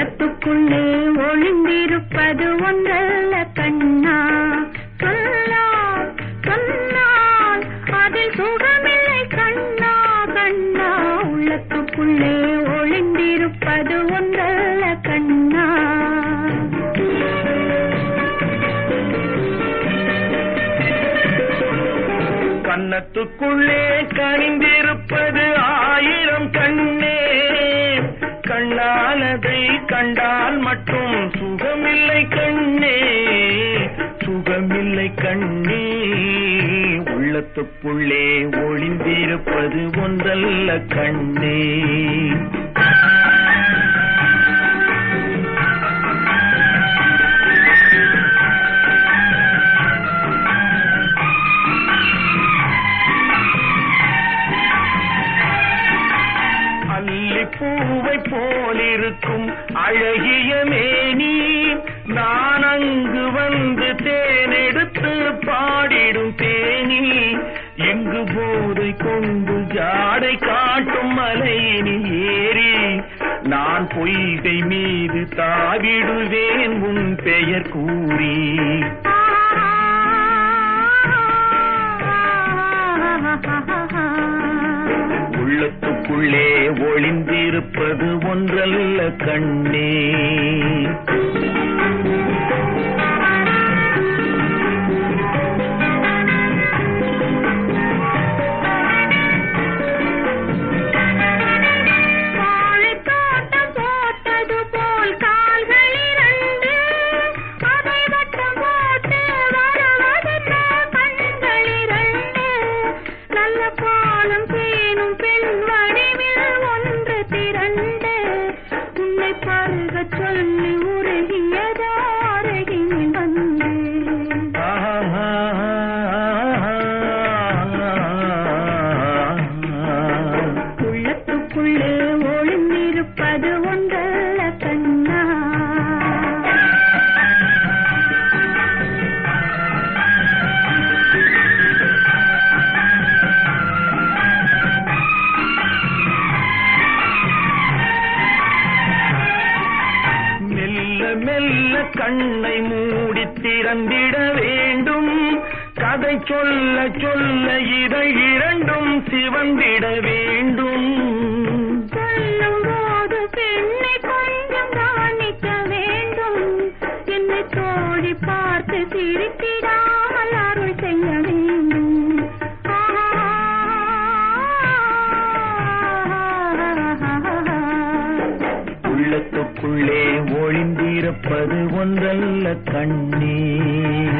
உள்ளத்துக்குள்ளே ஒளிந்திருப்பது ஒன்றல்ல கண்ணா. சொல்லால் சொன்னால் அதில் சுகமில்லை கண்ணா கண்ணா. உள்ளத்துக்குள்ளே ஒளிந்திருப்பது ஒன்றல்ல கண்ணா. கண்ணத்துக்குள்ளே கனிந்திருப்பது மனதை கண்டால் மட்டும் சுகமில்லை கண்ணே. சுகமில்லை கண்ணே. உள்ளத்துக்குள்ளே ஒளிந்திருப்பது ஒன்றல்ல கண்ணே. அல்லிப்பூவை போலிருக்கும் அழகிய மேனி. நான் அங்கு வந்து தேனெடுத்து பாடிடும் தேனி எங்கு போதை கொண்டு ஜாடை காட்டும் மலையினி ஏறி. நான் பொய்கை மீது தாவிடுவேன் உன் பெயர் கூறி. ha ha ha உள்ளத்துக்குள்ளே ஒளிந்திருப்பது ஒன்றல்ல கண்ணே. கண்ணை மூடி திறந்திட வேண்டும். கதை சொல்ல சொல்ல இதை இரண்டும் சிவந்திட வேண்டும். உள்ளே ஒளிந்திருப்பது ஒன்றல்ல கண்ணீர்